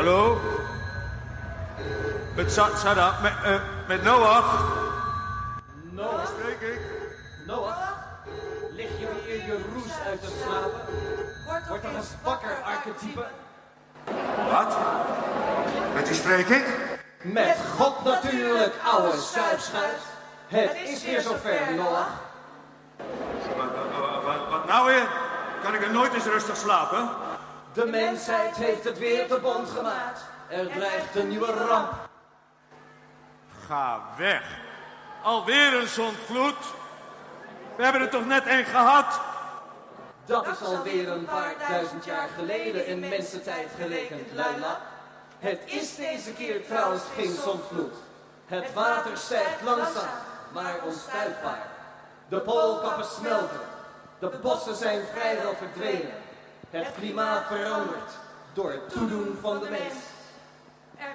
Hallo? Met Sa- Sarah, met, eh, met Noach. Noach, Spreek ik? Noach, lig je weer je roes uit te slapen? Word toch eens wakker, archetype? Wat? Met wie spreek ik? Met God natuurlijk, ouwe zuipschuit. Het is weer zover, Noach. Wat, wat, wat, wat nou weer? Kan ik er nooit eens rustig slapen? De mensheid heeft het weer te bond gemaakt. Er dreigt een nieuwe ramp. Ga weg. Alweer een zondvloed. We hebben er toch net één gehad? Dat is alweer een paar duizend jaar geleden in mensentijd gerekend, Luila. Het is deze keer trouwens geen zondvloed. Het water stijgt langzaam, maar onstuitbaar. De poolkappen smelten. De bossen zijn vrijwel verdwenen. Het klimaat verandert door het toedoen van de mens.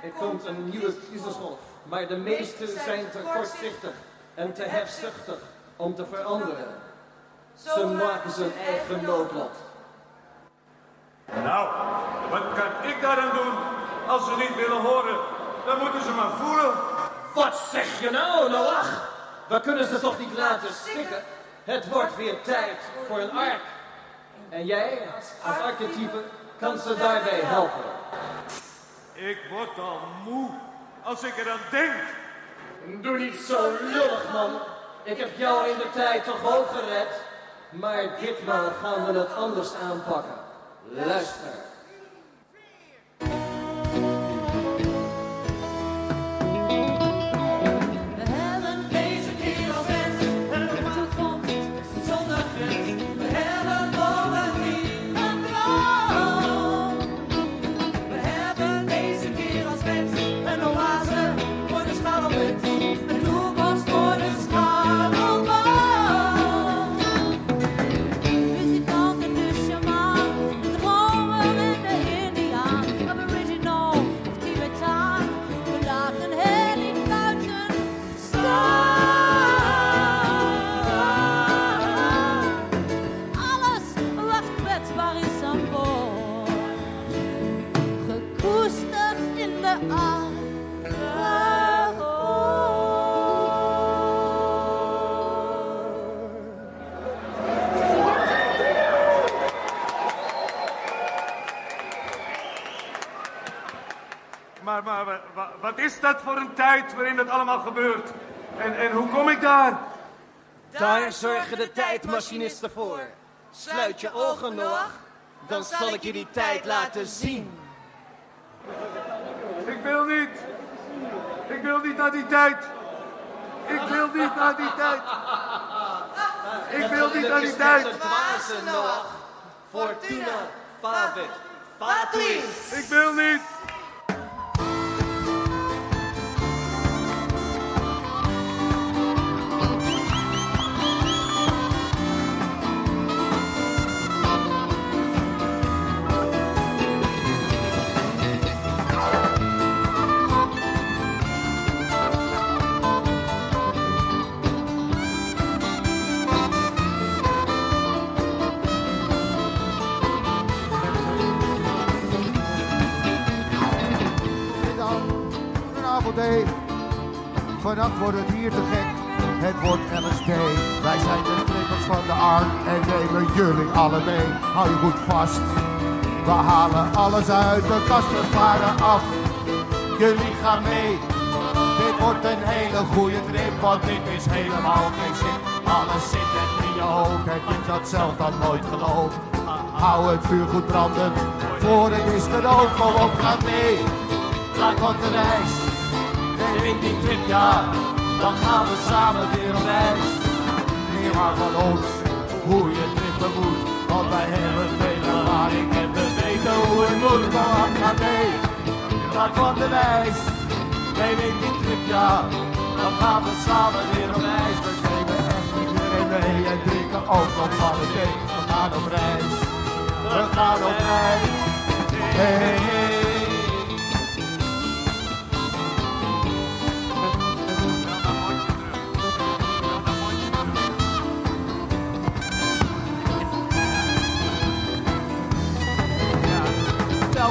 Er komt een nieuwe crisisgolf, maar de meesten zijn te kortzichtig en te hefzuchtig om te veranderen. Ze maken zijn eigen noodlot. Nou, wat kan ik daaraan doen? Als ze niet willen horen, dan moeten ze maar voelen. Wat zeg je nou, Noach? We kunnen ze toch niet laten stikken? Het wordt weer tijd voor een ark. En jij, als archetype, kan ze daarbij helpen. Ik word al moe als ik eraan denk. Doe niet zo lullig, man. Ik heb jou in de tijd toch ook gered? Maar ditmaal gaan we het anders aanpakken. Luister. Is dat voor een tijd waarin dat allemaal gebeurt? En, en hoe kom ik daar? Daar zorgen de tijdmachinisten voor. Sluit je ogen, Noach. Dan zal ik je die tijd laten zien. Ik wil niet. Ik wil niet naar die tijd. Ik wil niet naar die tijd. Ik wil niet naar die tijd. Ik wil niet. Vannacht wordt het hier te gek, het wordt LSD. Wij zijn de trippers van de arm en nemen jullie alle mee. Hou je goed vast, we halen alles uit de kast, we varen af. Jullie gaan mee, dit wordt een hele goede trip, want dit is helemaal geen zin. Alles zit net in je hoofd, heb je dat zelf dan nooit geloofd. Hou het vuur goed brandend, voor het is gerookt, kom op, ga mee. Laat wat de reis. Neem in die trip, ja. Dan gaan we samen weer op reis. Leer maar van ons hoe je trippen moet. Want wij hebben veel ervaring en we weten hoe het moet. Kom op, ga mee. Laat van de reis. Neem in die trip, ja. Dan gaan we samen weer op reis. We nemen echt iedereen mee en drinken ook nog van de thee. We gaan op reis. We gaan op reis. Hey.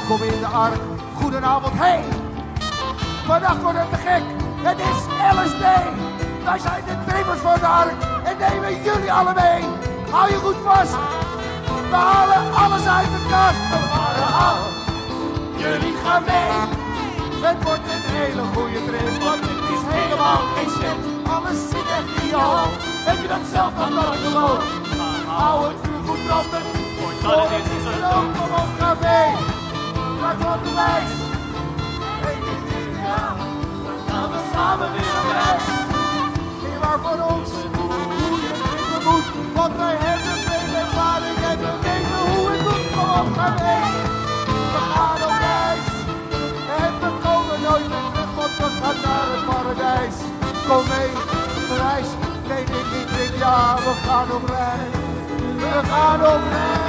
Welkom in de ark. Goed Goedenavond, hey! Vannacht wordt het te gek. Het is LSD. Wij zijn de trippers van de ark en nemen jullie alle mee. Hou je goed vast. We halen alles uit de kast. We halen al. Jullie gaan mee. Het wordt een hele goede trip, want het is helemaal geen schip. Alles zit echt in je hoofd. Heb je dat zelf nog nooit geloofd? Hou het vuur goed brandend. Voor het is het ook. Kom op, ga mee. Laat op de wijs. Eén ding is ja. Dan gaan we samen weer op reis. Niet waar voor ons. Hoe je het moet. Want wij hebben veel ervaring en we weten hoe het moet. Kom. We gaan op reis. En we komen nooit meer terug, want we gaan naar het paradijs. Kom mee, reis. Nee, nee, niet drink, ja, we gaan op reis. We gaan op reis.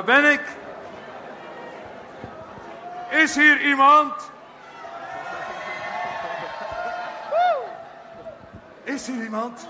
Waar ben ik? Is hier iemand? Is hier iemand?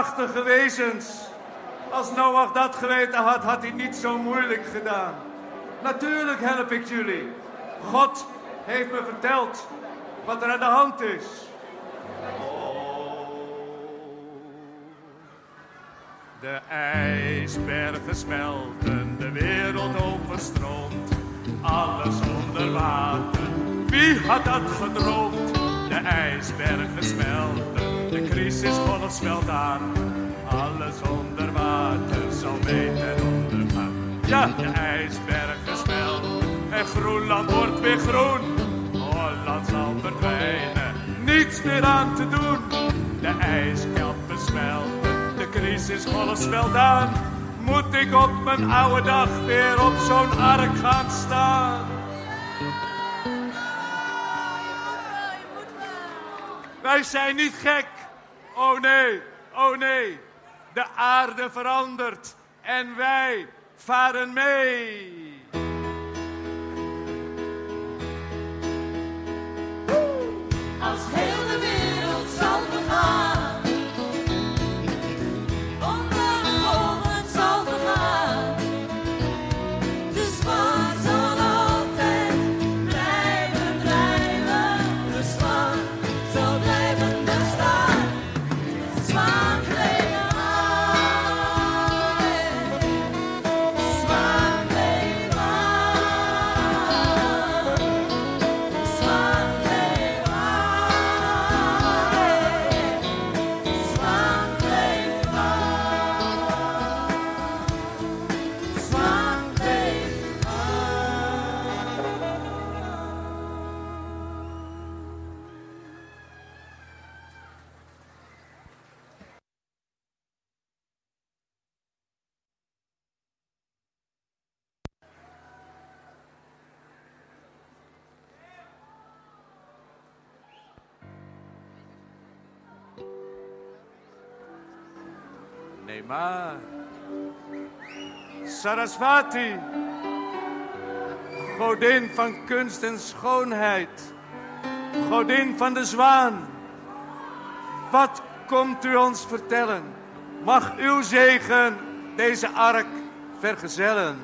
Prachtige wezens. Als Noach dat geweten had, had hij niet zo moeilijk gedaan. Natuurlijk help ik jullie. God heeft me verteld wat er aan de hand is. De ijsbergen smelten, de wereld overstroomt, alles onder water. Wie had dat gedroomd? De ijsbergen smelten, de crisisgolf smelt aan, alles onder water zal mee ten onder gaan. Ja, de ijsbergen smelten en Groenland wordt weer groen. Holland zal verdwijnen, niets meer aan te doen. De ijskappen smelten, de crisisgolf smelt aan. Moet ik op mijn oude dag weer op zo'n ark gaan staan? Wij zijn niet gek. Oh nee, oh nee. De aarde verandert en wij varen mee. Als Ma Sarasvati, godin van kunst en schoonheid, godin van de zwaan. Wat komt u ons vertellen? Mag uw zegen deze ark vergezellen.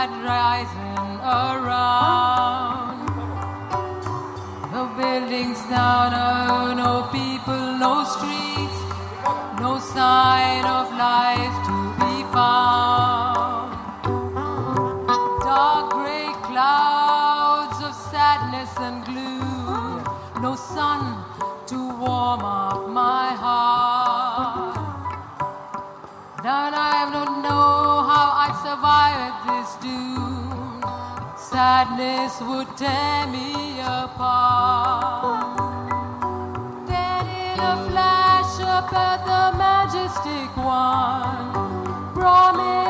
tide rising around. No buildings down, no people, no streets, no sign of life to be found. Dark gray clouds of sadness and gloom, no sun to warm up my heart. Now I don't know survive this doom. Sadness would tear me apart. Then in a flash, up at the majestic one, promised.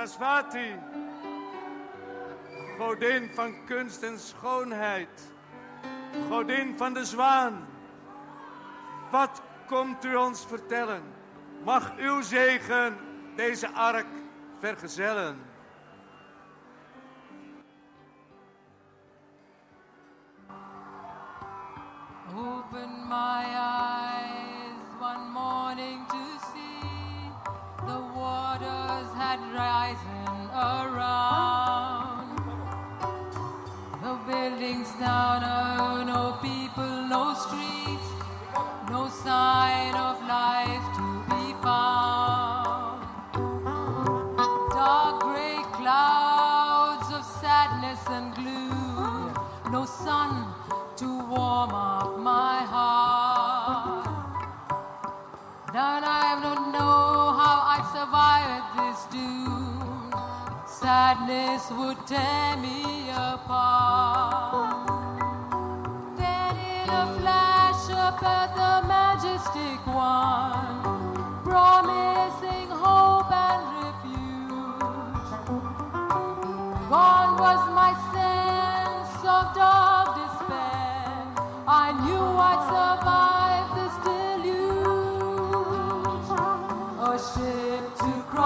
Asfati, godin van kunst en schoonheid, godin van de zwaan. Wat komt u ons vertellen? Mag uw zegen deze ark vergezellen.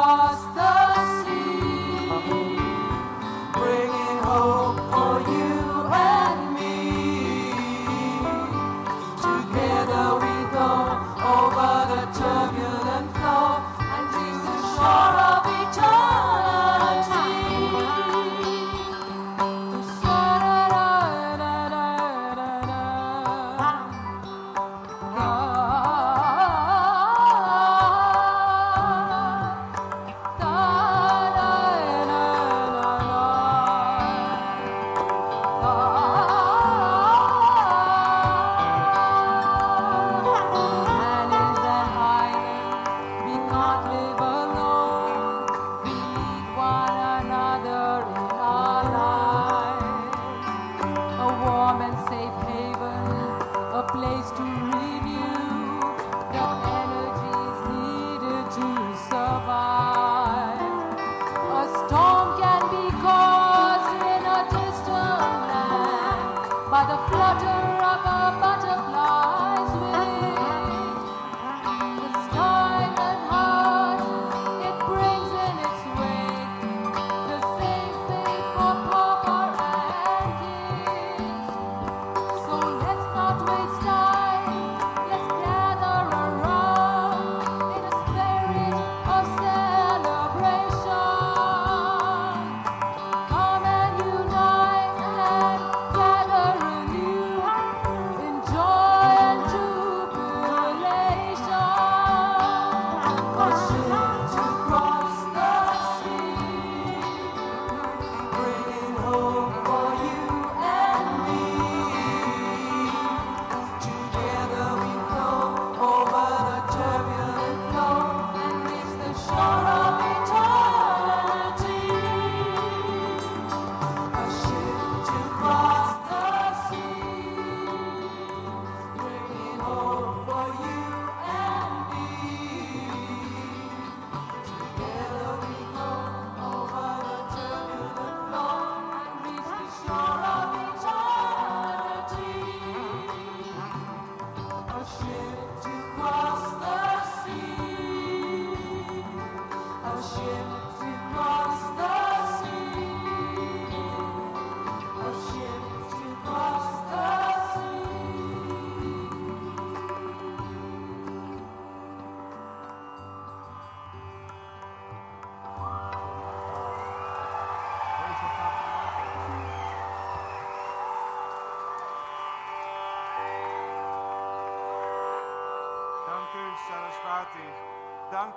To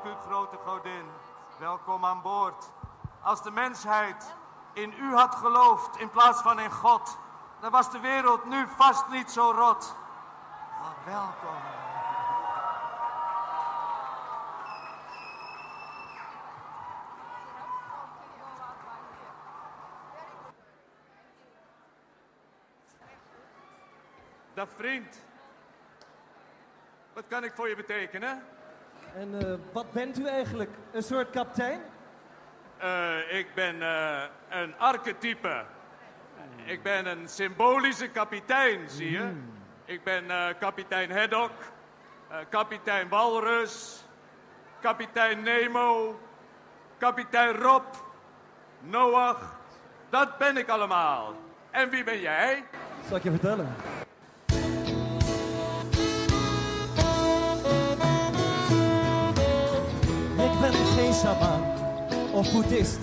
u, grote godin. Welkom aan boord. Als de mensheid in u had geloofd in plaats van in God, dan was de wereld nu vast niet zo rot. Welkom. Dag vriend. Wat kan ik voor je betekenen? En eh, wat bent u eigenlijk? Een soort kaptein? Eh, ik ben eh, een archetype. Ik ben een symbolische kapitein, zie je. Ik ben kapitein Haddock, kapitein Walrus, kapitein Nemo, kapitein Rob, Noach. Dat ben ik allemaal. En wie ben jij? Zal ik je vertellen? Shaman of boeddhist.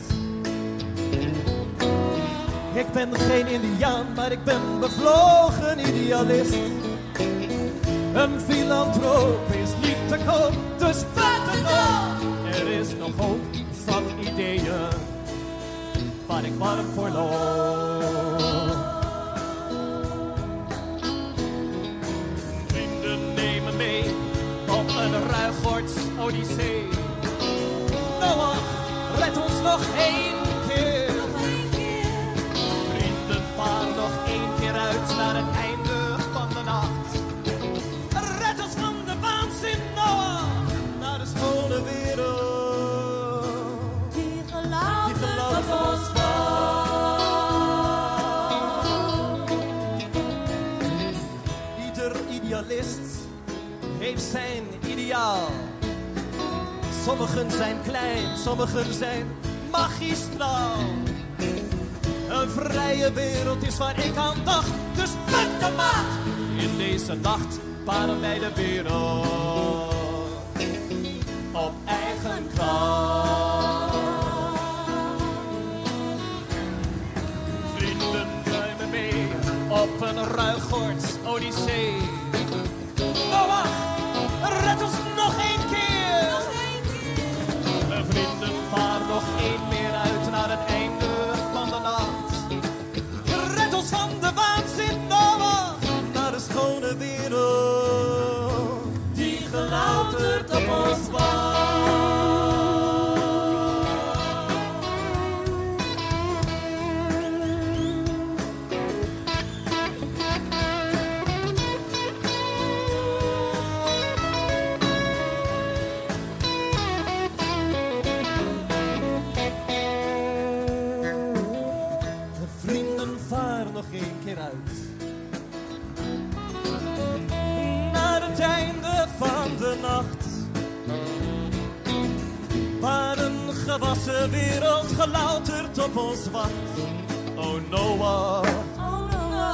Ik ben geen indiaan, maar ik ben bevlogen idealist. Een filantroop is niet te koop, dus het op. Er is nog hoop, zat ideeën, waar ik warm voor loop. Nog één keer. Vrienden, vaar nog één keer uit naar het einde van de nacht. Red ons van de waanzin, Noah, naar de schone wereld. Die op ons wacht. Ieder idealist heeft zijn ideaal. Sommigen zijn klein, sommigen zijn magistraal. Een vrije wereld is waar ik aan dacht, dus met de maat. In deze nacht paren wij de wereld op eigen kracht. Vrienden, ruimen mee op een ruigoorts odyssee. Noach, red ons nog één keer. Mijn vrienden, vaar nog één een gewassen wereld gelouterd op ons wacht. Oh Noah, Oh no.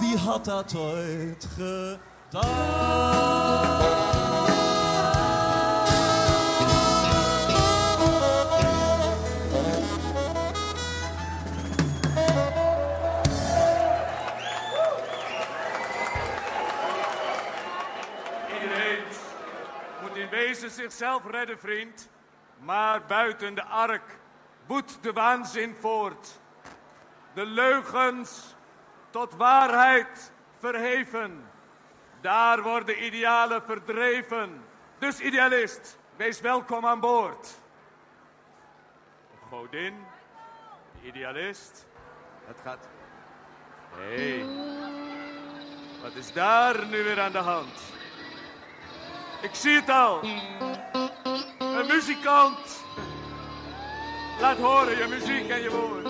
wie had dat ooit gedaan? Zichzelf redden, vriend. Maar buiten de ark woedt de waanzin voort. De leugens tot waarheid verheven. Daar worden idealen verdreven. Dus idealist, wees welkom aan boord. Godin, de idealist. Het gaat. Hey, wat is daar nu weer aan de hand? Ik zie het al. Een muzikant. Laat horen je muziek en je woord.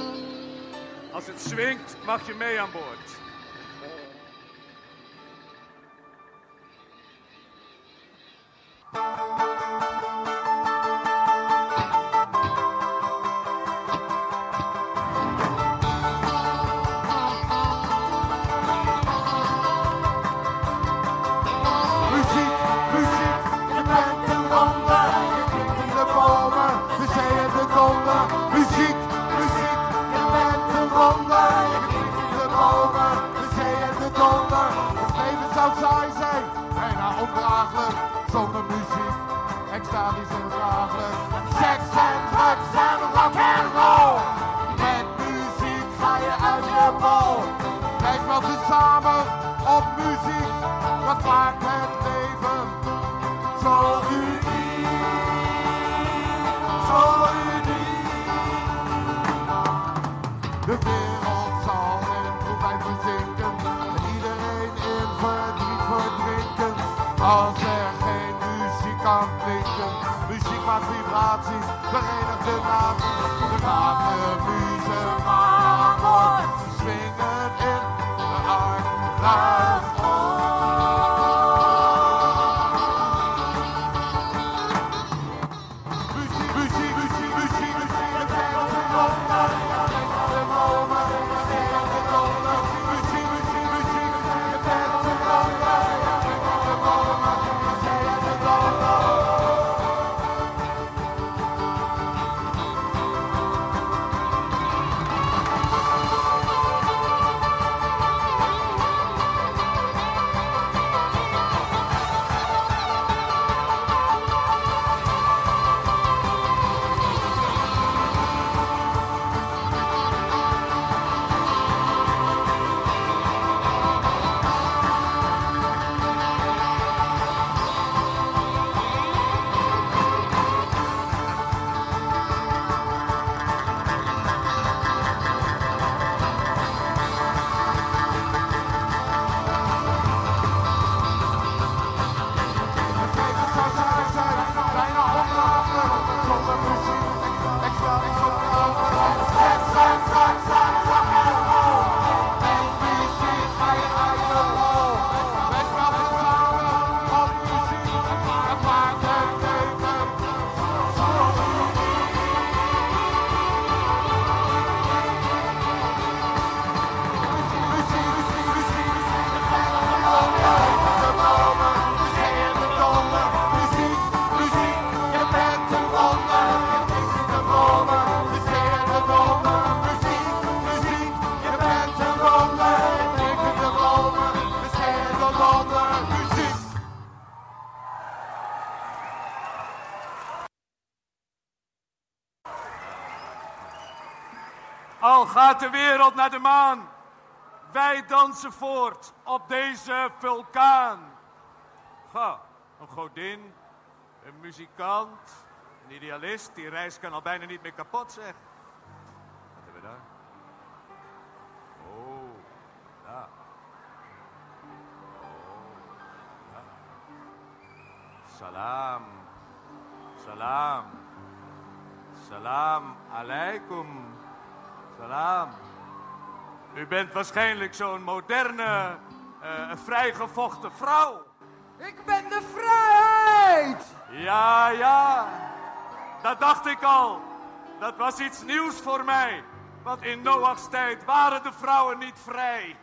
Als het swingt, mag je mee aan boord. Muziek kan klinken, muziek maakt vibraties, verenigde naties. We maken muziek aan boord, swingen in de arm, gaat de wereld naar de maan, wij dansen voort op deze vulkaan. Ga, een godin, een muzikant, een idealist. Die reis kan al bijna niet meer kapot, zeg. Wat hebben we daar? Oh, ja. Oh, ja. Salam. Salam. Salam alaikum. Salam. U bent waarschijnlijk zo'n moderne, eh vrijgevochten vrouw. Ik ben de vrijheid! Ja, ja. Dat dacht ik al. Dat was iets nieuws voor mij. Want in Noach's tijd waren de vrouwen niet vrij.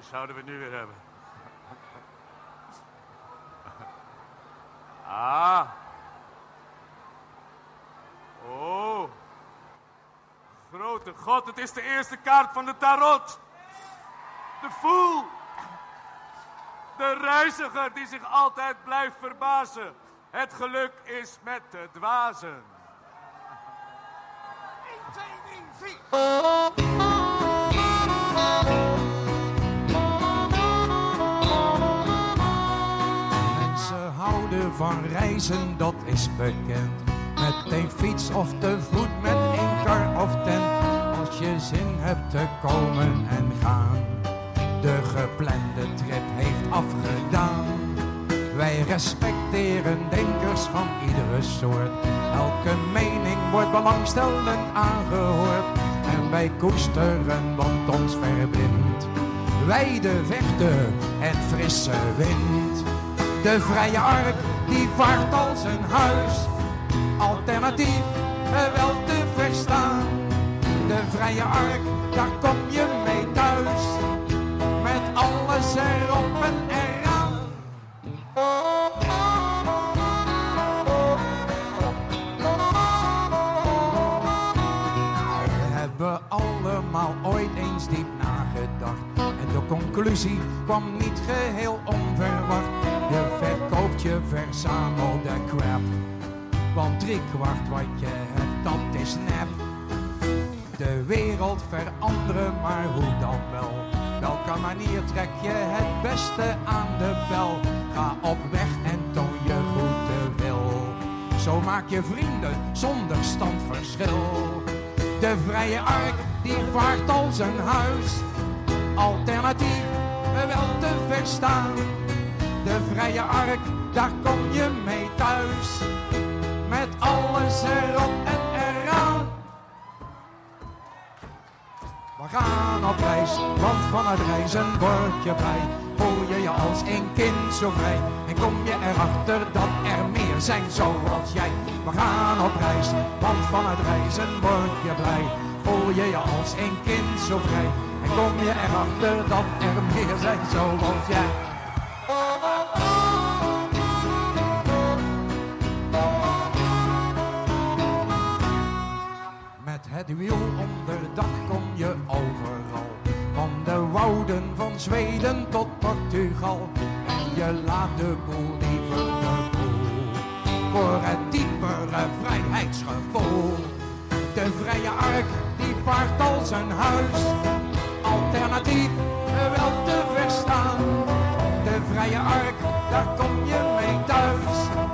Zouden we nu weer hebben? Ah. Oh. Grote God, het is de eerste kaart van de tarot. De fool. De reiziger die zich altijd blijft verbazen. Het geluk is met de dwazen. Mensen van reizen, dat is bekend. Met een fiets of te voet, met een kar of tent. Als je zin hebt te komen en gaan. De geplande trip heeft afgedaan. Wij respecteren denkers van iedere soort. Elke mening wordt belangstellend aangehoord. En wij koesteren wat ons verbindt. Wijde vechten en frisse wind. De vrije ark die vaart als een huis. Alternatief eh, wel te verstaan. De vrije ark, daar kom je mee thuis. Met alles erop en eraan. We hebben allemaal ooit eens diep nagedacht. En de conclusie kwam niet geheel onverwacht. Je verzamelde crap. Want driekwart wat je hebt, dat is nep. De wereld veranderen, maar hoe dan wel? Welke manier trek je het beste aan de bel? Ga op weg en toon je goede wil. Zo maak je vrienden zonder standverschil. De vrije ark die vaart als een huis. Alternatief wel te verstaan. De vrije ark, daar kom je mee thuis. Met alles erop en eraan. We gaan op reis, want van het reizen word je blij. Voel je je als een kind zo vrij en kom je erachter dat er meer zijn zoals jij. We gaan op reis, want van het reizen word je blij. Voel je je als een kind zo vrij en kom je erachter dat er meer zijn zoals jij. Het wiel onder dak kom je overal. Van de wouden van Zweden tot Portugal. En je laat de boel liever de boel. Voor het diepere vrijheidsgevoel. De vrije ark die vaart als een huis. Alternatief wel te verstaan. De vrije ark, daar kom je mee thuis.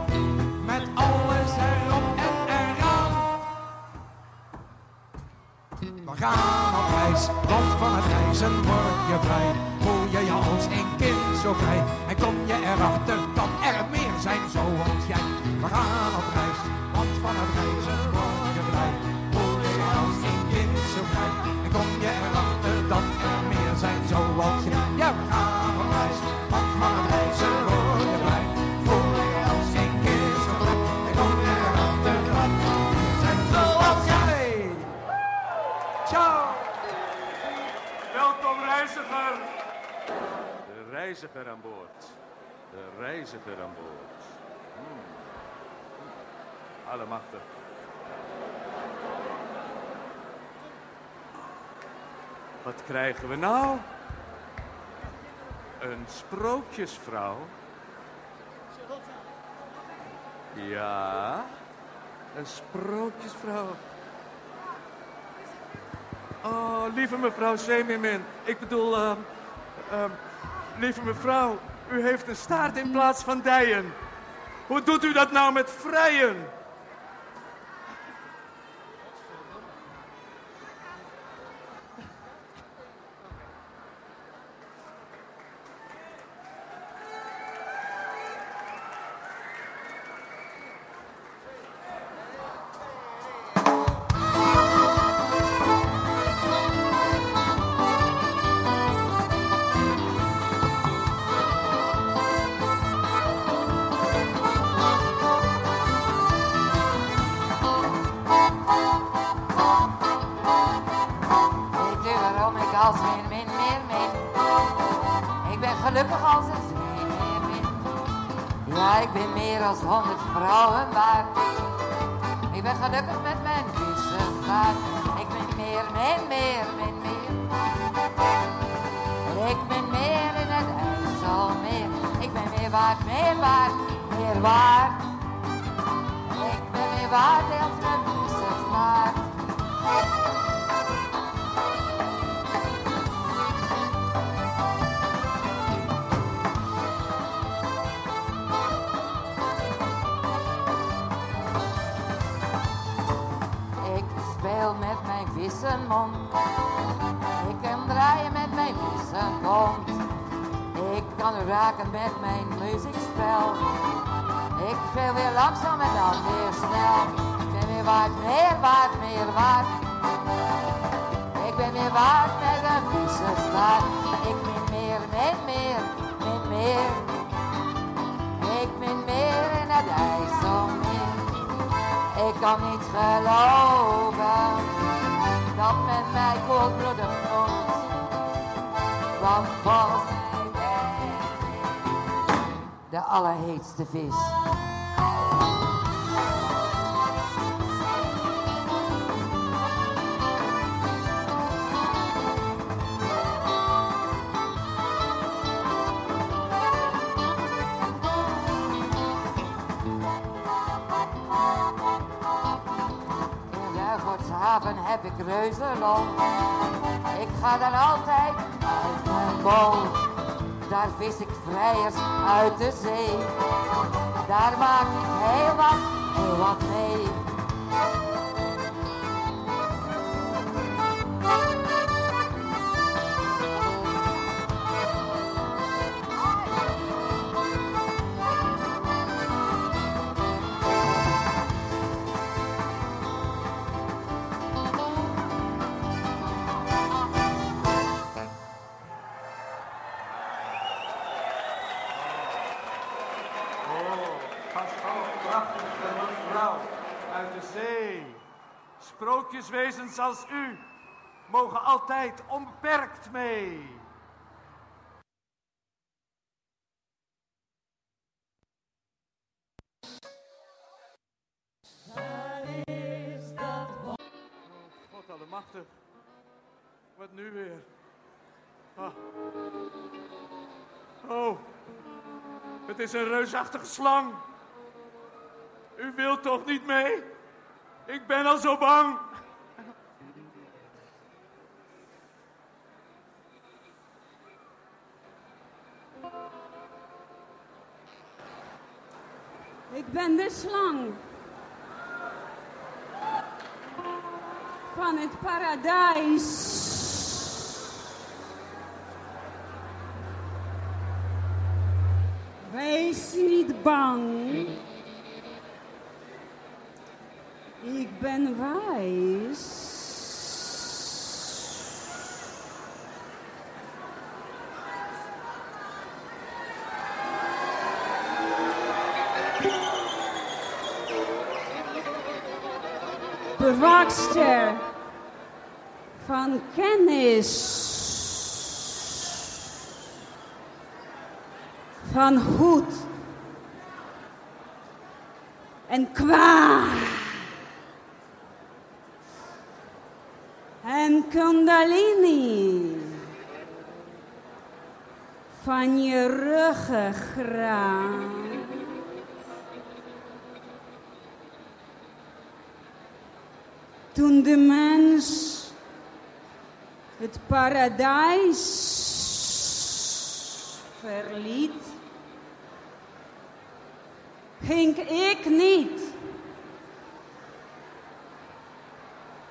We gaan op reis, want van het reizen word je blij. Voel je je als een kind zo vrij en kom je erachter dat er meer zijn zoals jij. We gaan op reis, reiziger aan boord. De reiziger aan boord. Hmm. Allemachtig. Wat krijgen we nou? Een sprookjesvrouw? Ja, een sprookjesvrouw. Oh, lieve mevrouw Zeemermin. Ik bedoel, ehm, ehm, lieve mevrouw, u heeft een staart in plaats van dijen. Hoe doet u dat nou met vrijen? Ik reuzenlol. Ik ga dan altijd uit mijn bol. Daar vis ik vrijers uit de zee. Daar maak ik heel wat, heel wat mee. Sprookjeswezens als u mogen altijd onbeperkt mee. Oh, God allemachtig. Wat nu weer? Ah. Oh, het is een reusachtige slang. U wilt toch niet mee? Ik ben al zo bang. Ben de slang. Van het paradijs. Wees niet bang. Ik ben wijs. Bewaakster van kennis. Van goed en kwaad. En Kundalini van je ruggengraat. Toen de mens het paradijs verliet, ging ik niet.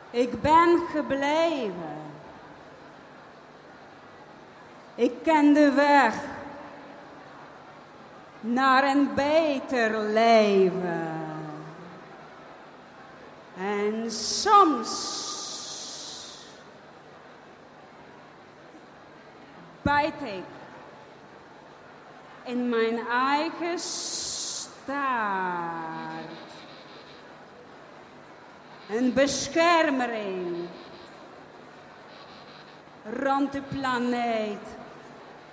Ik ben gebleven. Ik ken de weg naar een beter leven. En soms bijt ik in mijn eigen staart. Een beschermering rond de planeet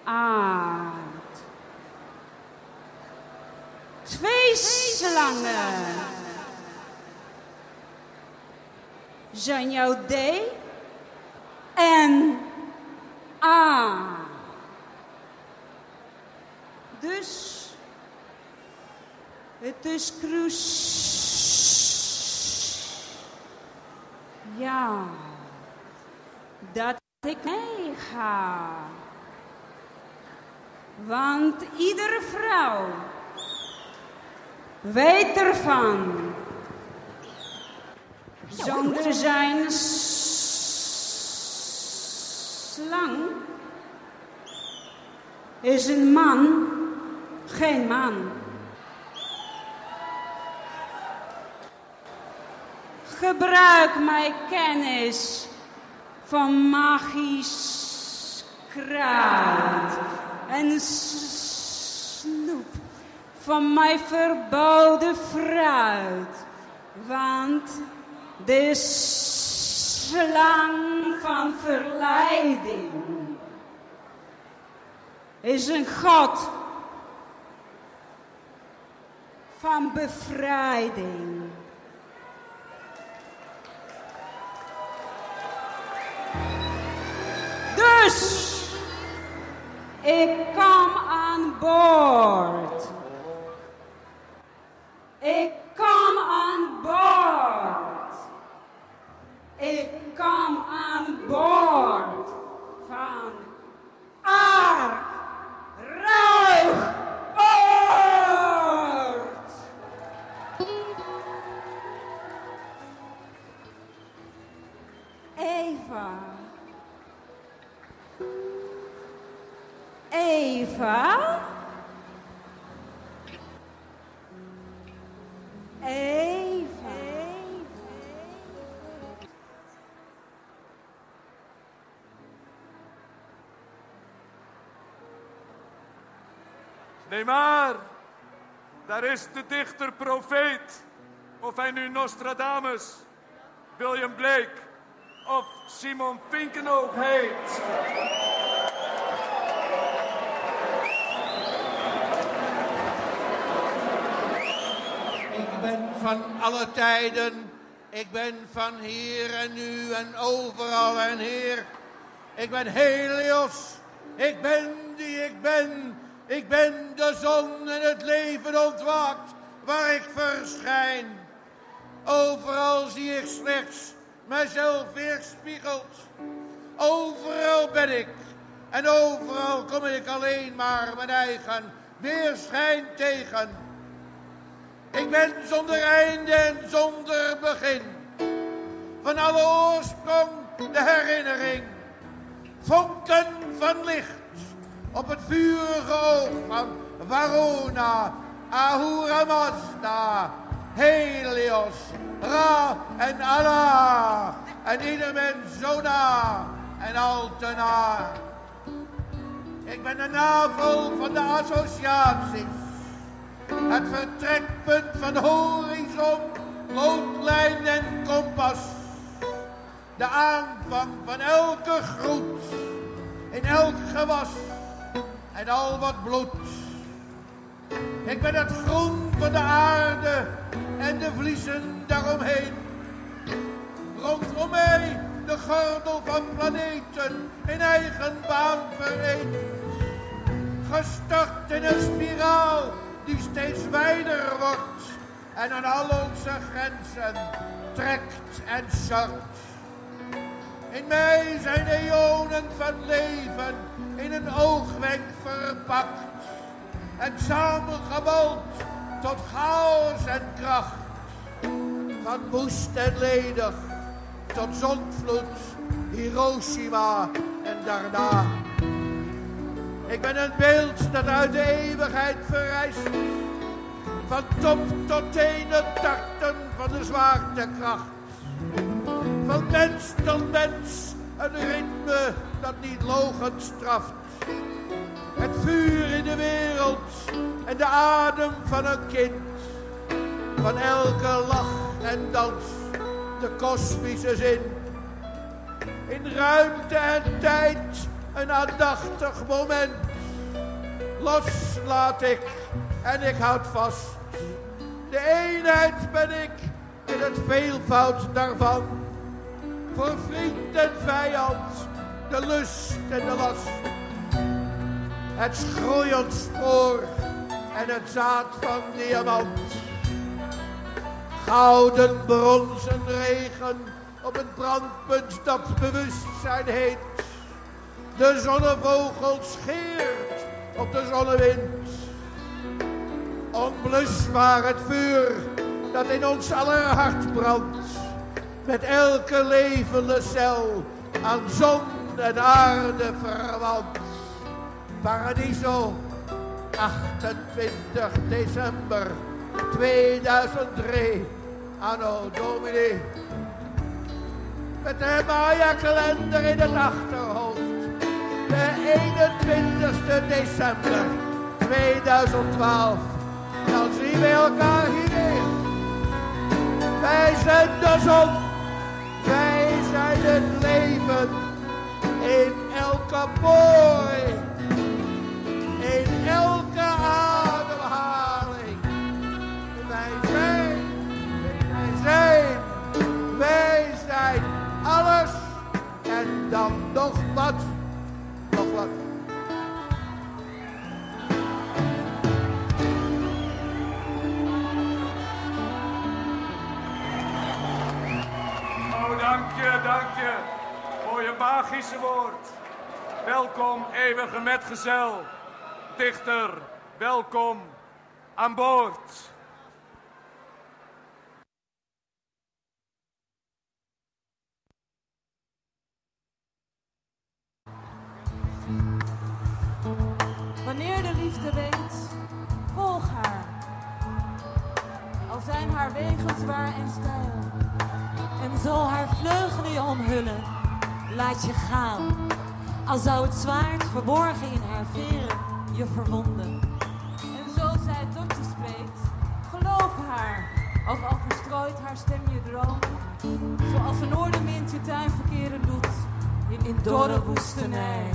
aard. Twee slangen zijn jouw D en A. Dus het is cruciaal. Ja, dat ik meega. Want iedere vrouw weet ervan. Zonder zijn slang is een man geen man. Gebruik mijn kennis van magisch kruid en snoep van mijn verboden fruit. Want de slang van verleiding is een god van bevrijding. Dus ik kom aan boord. Ik kom aan boord. Ik kom aan boord van Ark Ruig Oord. Eva. Eva. Eva. Nee maar, daar is de dichter profeet. Of hij nu Nostradamus, William Blake of Simon Finkenoog heet. Ik ben van alle tijden. Ik ben van hier en nu en overal en heer. Ik ben Helios. Ik ben die ik ben. Ik ben de zon en het leven ontwaakt waar ik verschijn. Overal zie ik slechts mezelf weerspiegeld. Overal ben ik en overal kom ik alleen maar mijn eigen weerschijn tegen. Ik ben zonder einde en zonder begin. Van alle oorsprong de herinnering. Vonken van licht op het vurige oog van Varona, Ahura Mazda, Helios, Ra en Allah. En ieder mens zo na en al. Ik ben de navel van de associaties. Het vertrekpunt van horizon, loodlijn en kompas. De aanvang van elke groet, in elk gewas en al wat bloed. Ik ben het groen van de aarde en de vliezen daaromheen. Rondom mij de gordel van planeten in eigen baan vereend. Gestart in een spiraal die steeds wijder wordt en aan al onze grenzen trekt en zakt. In mij zijn eonen van leven in een oogwenk verpakt en samengebald tot chaos en kracht. Van woest en ledig tot zondvloed, Hiroshima en daarna. Ik ben een beeld dat uit de eeuwigheid verrijst. Van top tot teen het tarten van de zwaartekracht. Van mens tot mens een ritme dat niet logend straft. Het vuur in de wereld en de adem van een kind. Van elke lach en dans de kosmische zin. In ruimte en tijd een aandachtig moment. Los laat ik en ik houd vast. De eenheid ben ik in het veelvoud daarvan. Voor vriend en vijand, de lust en de last. Het schroeiend spoor en het zaad van diamant. Gouden bronzen regen op het brandpunt dat bewustzijn heet. De zonnevogel scheert op de zonnewind. Onblusbaar het vuur dat in ons aller hart brandt. Met elke levende cel aan zon en aarde verwant. Paradiso, 28 december 2003, anno Domini. Met de Maya-kalender in het achterhoofd. De 21ste december 2012. Dan zien we elkaar hier weer. Wij zijn de zon. Wij zijn het leven. In elke boy. In elke ademhaling. Wij zijn. Wij zijn. Wij zijn alles. En dan nog wat. Nog wat. Dank je, voor je magische woord. Welkom, eeuwige metgezel. Dichter, welkom aan boord. Wanneer de liefde weet, volg haar. Al zijn haar wegen zwaar en steil. En zal haar vleugelen je omhullen, laat je gaan. Al zou het zwaard verborgen in haar veren je verwonden. En zo zij tot je spreekt, geloof haar. Ook al verstrooit haar stem je droom. Zoals een noordenwind je tuin verkeren doet in, in dorre woestenij.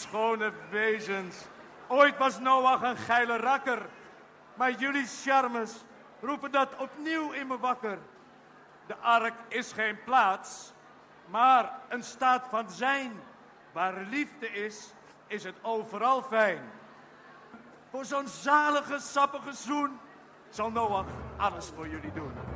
schone wezens. Ooit was Noach een geile rakker. Maar jullie charmes roepen dat opnieuw in me wakker. De ark is geen plaats, maar een staat van zijn. Waar liefde is, is het overal fijn. Voor zo'n zalige, sappige zoen zal Noach alles voor jullie doen.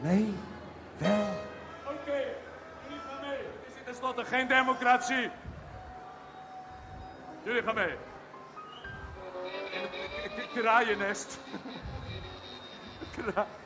Nee? Wel? Oké, jullie gaan mee. Het is tenslotte geen democratie. Jullie gaan mee. In het kraaiennest. Kraaien.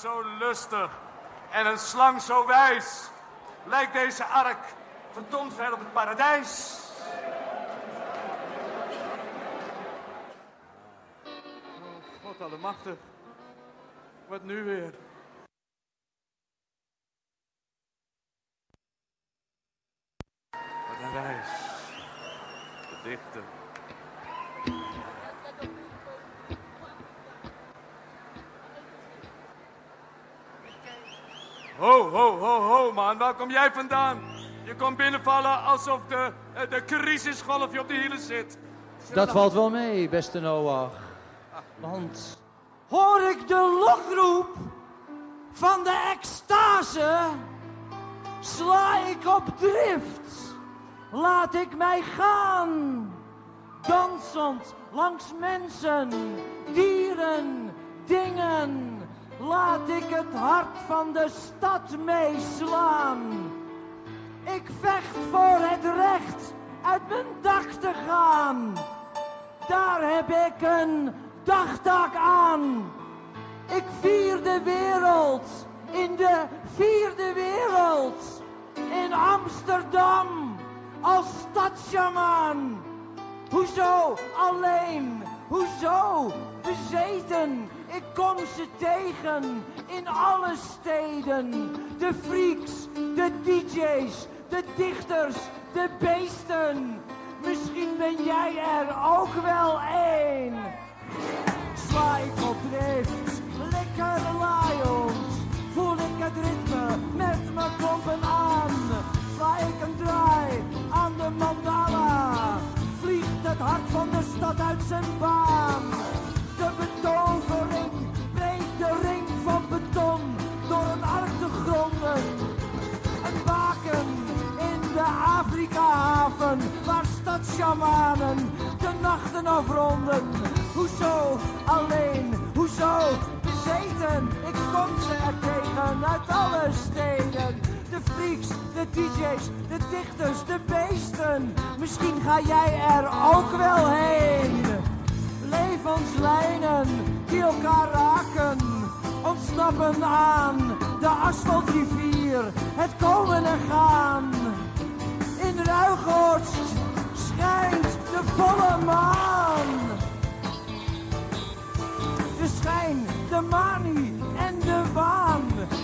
Zo lustig en een slang zo wijs. Lijkt deze ark vertoond ver op het paradijs. Oh, God allemachtig. Wat nu weer? Wat een reis. De dichter. Ho, ho, ho, ho, man. Waar kom jij vandaan? Je komt binnenvallen alsof de, eh, de crisisgolf je op de hielen zit. Dat valt wel mee, beste Noach. Want Hoor ik de lokroep van de extase, sla ik op drift, laat ik mij gaan, dansend langs mensen, dieren, dingen, laat ik het hart van de stad meeslaan. Ik vecht voor het recht uit mijn dak te gaan. Daar heb ik een dagtaak aan. Ik vier de wereld in de vierde wereld. In Amsterdam als stadsjamaan. Hoezo alleen? Hoezo bezeten? Ik kom ze tegen in alle steden. De freaks, de DJ's, de dichters, de beesten. Misschien ben jij er ook wel één. Sla ik op drift, lekker lions. Voel ik het ritme met mijn klompen aan. Sla ik een draai aan de mandala. Vliegt het hart van de stad uit zijn baan. De betovering waar stadshamanen de nachten afronden. Hoezo alleen, hoezo bezeten? Ik kom ze er tegen uit alle steden. De freaks, de DJ's, de dichters, de beesten. Misschien ga jij er ook wel heen. Levenslijnen die elkaar raken ontsnappen aan de asfaltrivier, het komen en gaan. In Ruigoord schijnt de volle maan. De schijn, de manie en de waan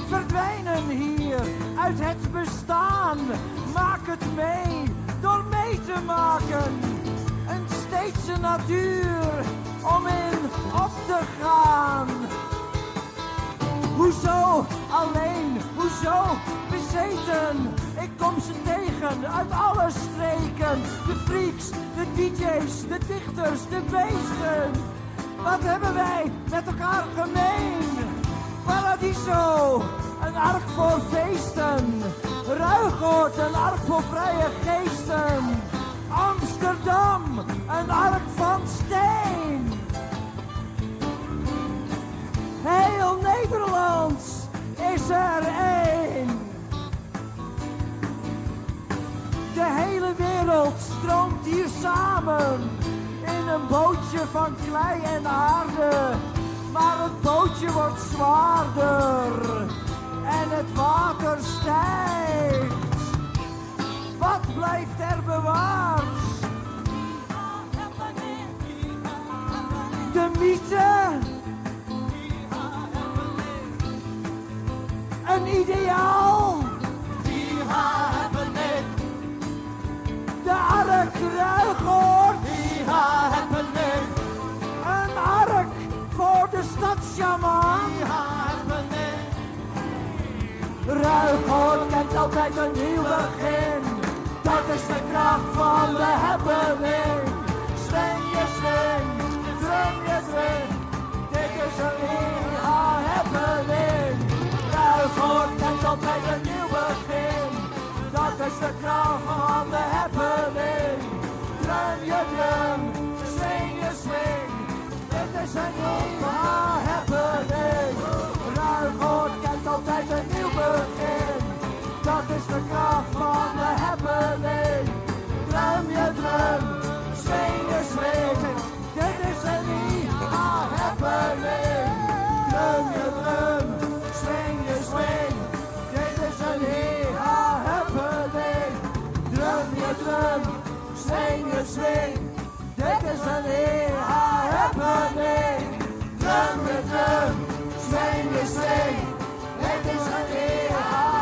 verdwijnen hier uit het bestaan. Maak het mee door mee te maken. Een steedse natuur om in op te gaan. Hoezo alleen, hoezo bezeten? Ik kom ze tegen uit alle streken. De freaks, de DJ's, de dichters, de beesten. Wat hebben wij met elkaar gemeen? Paradiso, een ark voor feesten. Ruigoord, een ark voor vrije geesten. Amsterdam, een ark van steen. Heel Nederland is er één. De hele wereld stroomt hier samen in een bootje van klei en aarde. Maar het bootje wordt zwaarder en het water stijgt. Wat blijft er bewaard? De mythe. Een ideaal. Ruigoord. Een ark voor de stadsjamaan. altijd een nieuw begin. Dat is de kracht van de happening. Swing je swing, swing je swing. Dit is een mega happening. Ruigoord kent altijd een nieuw begin. Dat is de kracht van de happening your drum, to swing swing. Dit is een opa happening. Ruimgoed kent altijd een nieuw begin. Dat is de kracht van de happening. Drum je drum, swing je swing. Dit is een IH happening. Drum je drum, swing je swing. sing, swing, sing. is an high happening. Drum, drum, sing, swing, sing. is an high